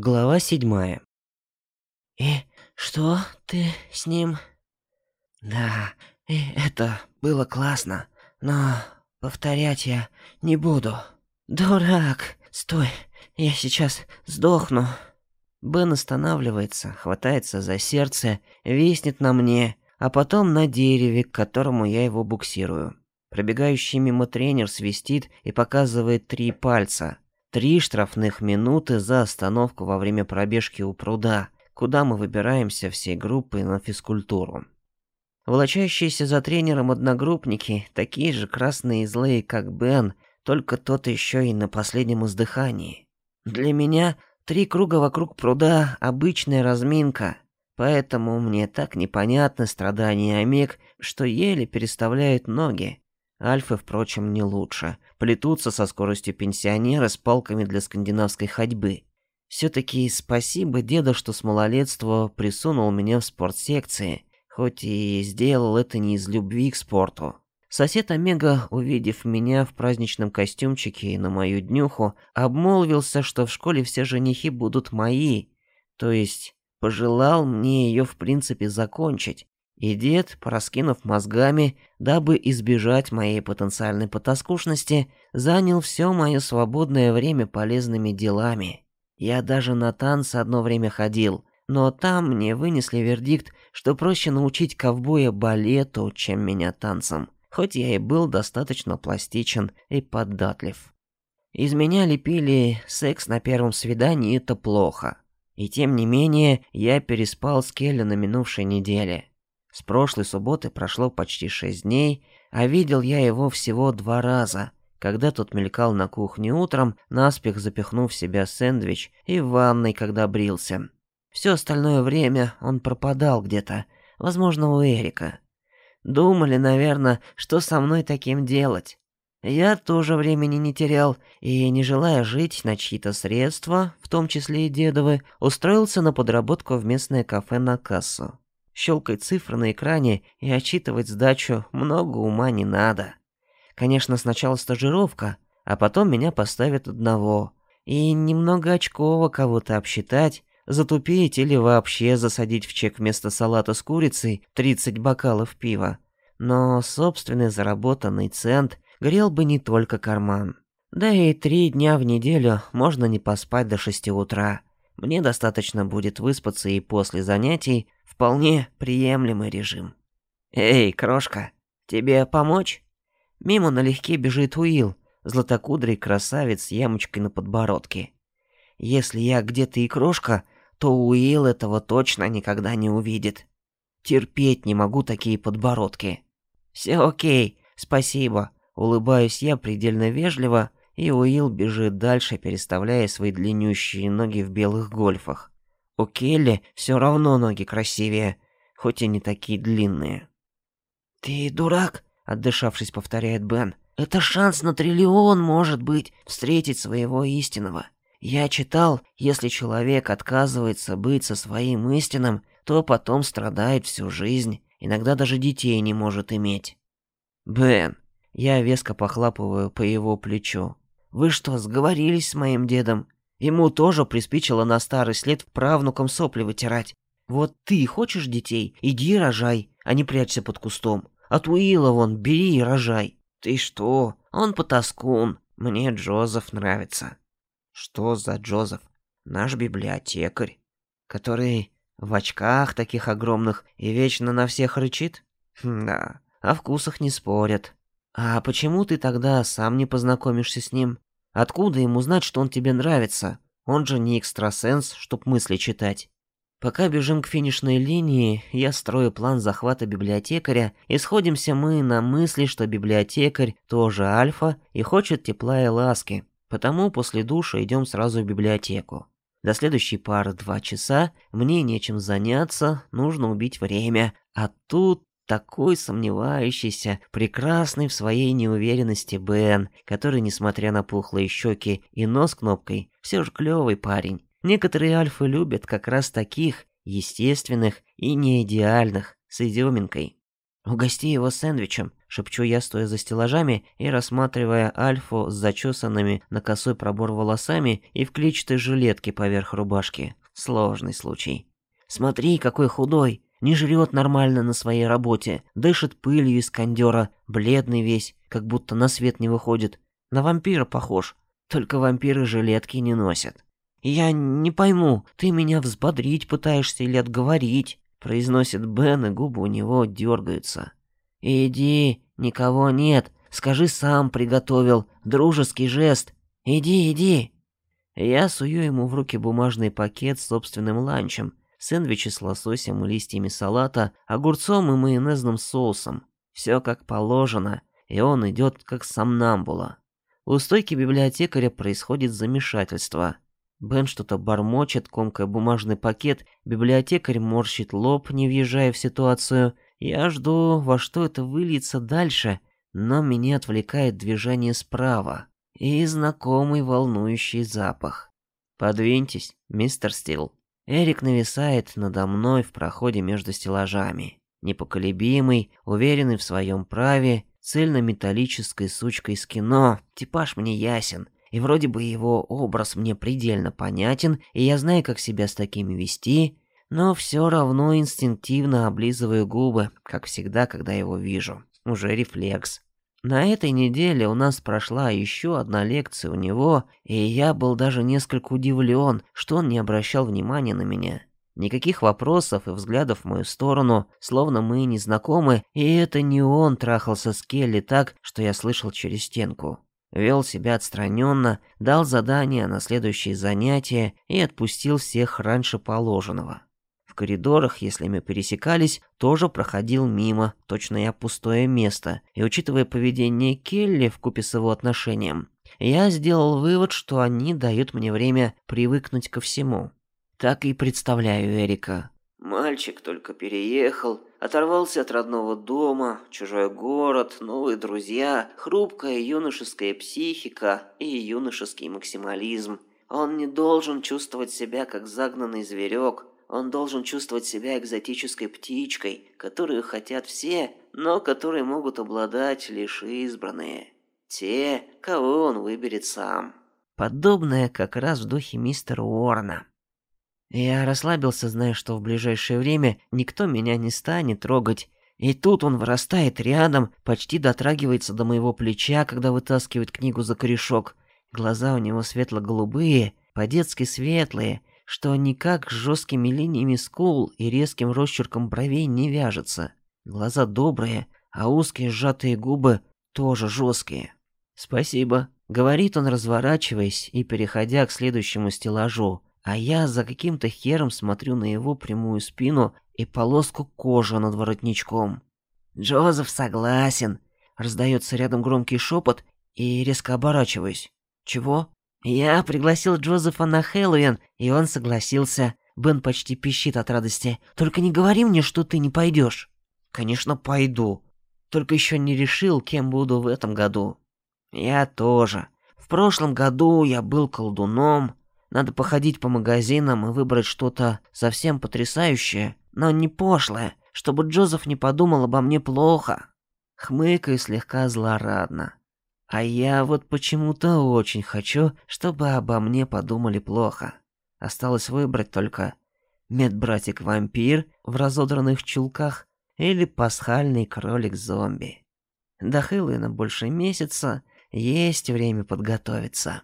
Глава седьмая. «И что ты с ним?» «Да, и это было классно, но повторять я не буду». «Дурак! Стой, я сейчас сдохну!» Бен останавливается, хватается за сердце, виснет на мне, а потом на дереве, к которому я его буксирую. Пробегающий мимо тренер свистит и показывает три пальца. Три штрафных минуты за остановку во время пробежки у пруда, куда мы выбираемся всей группой на физкультуру. Волочащиеся за тренером одногруппники, такие же красные и злые, как Бен, только тот еще и на последнем издыхании. Для меня три круга вокруг пруда — обычная разминка, поэтому мне так непонятны страдания Омег, что еле переставляют ноги. Альфы, впрочем, не лучше. Плетутся со скоростью пенсионера с палками для скандинавской ходьбы. Все-таки спасибо деда, что с малолетства присунул меня в спортсекции, хоть и сделал это не из любви к спорту. Сосед Омега, увидев меня в праздничном костюмчике и на мою днюху, обмолвился, что в школе все женихи будут мои, то есть пожелал мне ее в принципе закончить. И дед, пораскинув мозгами, дабы избежать моей потенциальной потаскушности, занял все мое свободное время полезными делами. Я даже на танцы одно время ходил, но там мне вынесли вердикт, что проще научить ковбоя балету, чем меня танцам, хоть я и был достаточно пластичен и податлив. Из меня лепили секс на первом свидании это плохо. И тем не менее, я переспал с Келли на минувшей неделе. С прошлой субботы прошло почти шесть дней, а видел я его всего два раза, когда тот мелькал на кухне утром, наспех запихнув в себя сэндвич, и в ванной, когда брился. Все остальное время он пропадал где-то, возможно, у Эрика. Думали, наверное, что со мной таким делать. Я тоже времени не терял, и, не желая жить на чьи-то средства, в том числе и дедовы, устроился на подработку в местное кафе на кассу. Щелкать цифры на экране и отчитывать сдачу много ума не надо. Конечно, сначала стажировка, а потом меня поставят одного. И немного очково кого-то обсчитать, затупить или вообще засадить в чек вместо салата с курицей 30 бокалов пива. Но собственный заработанный цент грел бы не только карман. Да и три дня в неделю можно не поспать до шести утра. Мне достаточно будет выспаться и после занятий Вполне приемлемый режим. Эй, крошка, тебе помочь? Мимо налегке бежит Уилл, златокудрый красавец с ямочкой на подбородке. Если я где-то и крошка, то Уилл этого точно никогда не увидит. Терпеть не могу такие подбородки. Все окей, спасибо. Улыбаюсь я предельно вежливо, и Уилл бежит дальше, переставляя свои длиннющие ноги в белых гольфах. У Келли все равно ноги красивее, хоть и не такие длинные. «Ты дурак?» — отдышавшись, повторяет Бен. «Это шанс на триллион, может быть, встретить своего истинного. Я читал, если человек отказывается быть со своим истинным, то потом страдает всю жизнь, иногда даже детей не может иметь». «Бен!» — я веско похлапываю по его плечу. «Вы что, сговорились с моим дедом? Ему тоже приспичило на старый след правнукам сопли вытирать. Вот ты хочешь детей, иди рожай, а не прячься под кустом. От Уилла вон бери и рожай. Ты что? Он потаскун. Мне Джозеф нравится. Что за Джозеф? Наш библиотекарь, который в очках таких огромных и вечно на всех рычит? Хм, да, о вкусах не спорят. А почему ты тогда сам не познакомишься с ним? Откуда ему знать, что он тебе нравится? Он же не экстрасенс, чтоб мысли читать. Пока бежим к финишной линии, я строю план захвата библиотекаря, и сходимся мы на мысли, что библиотекарь тоже альфа и хочет тепла и ласки. Потому после душа идем сразу в библиотеку. До следующей пары два часа, мне нечем заняться, нужно убить время. А тут такой сомневающийся, прекрасный в своей неуверенности Бен, который, несмотря на пухлые щеки и нос кнопкой, все же клевый парень. Некоторые альфы любят как раз таких, естественных и неидеальных, с изюминкой. Угости его сэндвичем, шепчу я, стоя за стеллажами и рассматривая Альфу с зачесанными на косой пробор волосами и в клетчатой жилетке поверх рубашки. Сложный случай. Смотри, какой худой, не жрет нормально на своей работе, дышит пылью из кондера, бледный весь, как будто на свет не выходит. На вампира похож, только вампиры жилетки не носят. «Я не пойму, ты меня взбодрить пытаешься или отговорить?» Произносит Бен, и губы у него дергаются. «Иди, никого нет, скажи сам приготовил, дружеский жест. Иди, иди!» Я сую ему в руки бумажный пакет с собственным ланчем, сэндвичи с лососем и листьями салата, огурцом и майонезным соусом. Все как положено, и он идет как сомнамбула. У стойки библиотекаря происходит замешательство — Бен что-то бормочет, комкая бумажный пакет, библиотекарь морщит лоб, не въезжая в ситуацию. Я жду, во что это выльется дальше, но меня отвлекает движение справа и знакомый волнующий запах. «Подвиньтесь, мистер Стил». Эрик нависает надо мной в проходе между стеллажами. Непоколебимый, уверенный в своем праве, цельно-металлической сучкой из кино, типаж мне ясен — и вроде бы его образ мне предельно понятен, и я знаю, как себя с такими вести, но все равно инстинктивно облизываю губы, как всегда, когда его вижу. Уже рефлекс. На этой неделе у нас прошла еще одна лекция у него, и я был даже несколько удивлен, что он не обращал внимания на меня. Никаких вопросов и взглядов в мою сторону, словно мы не знакомы, и это не он трахался с Келли так, что я слышал через стенку. Вел себя отстраненно, дал задание на следующие занятия и отпустил всех раньше положенного. Коридорах, если мы пересекались, тоже проходил мимо, точно я пустое место, и учитывая поведение Келли в купе с его отношением, я сделал вывод, что они дают мне время привыкнуть ко всему. Так и представляю Эрика. Мальчик только переехал, оторвался от родного дома, чужой город, новые друзья, хрупкая юношеская психика и юношеский максимализм. Он не должен чувствовать себя как загнанный зверек, он должен чувствовать себя экзотической птичкой, которую хотят все, но которой могут обладать лишь избранные. Те, кого он выберет сам. Подобное как раз в духе мистера Уорна. Я расслабился, зная, что в ближайшее время никто меня не станет трогать. И тут он вырастает рядом, почти дотрагивается до моего плеча, когда вытаскивает книгу за корешок. Глаза у него светло-голубые, по-детски светлые, что никак с жесткими линиями скул и резким росчерком бровей не вяжется. Глаза добрые, а узкие сжатые губы тоже жесткие. «Спасибо», — говорит он, разворачиваясь и переходя к следующему стеллажу а я за каким-то хером смотрю на его прямую спину и полоску кожи над воротничком. «Джозеф согласен», — раздается рядом громкий шепот и резко оборачиваюсь. «Чего?» «Я пригласил Джозефа на Хэллоуин, и он согласился». Бен почти пищит от радости. «Только не говори мне, что ты не пойдешь». «Конечно, пойду. Только еще не решил, кем буду в этом году». «Я тоже. В прошлом году я был колдуном, надо походить по магазинам и выбрать что-то совсем потрясающее, но не пошлое, чтобы Джозеф не подумал обо мне плохо. Хмыкаю слегка злорадно. А я вот почему-то очень хочу, чтобы обо мне подумали плохо. Осталось выбрать только медбратик-вампир в разодранных чулках или пасхальный кролик-зомби. До Хэллоуина больше месяца, есть время подготовиться.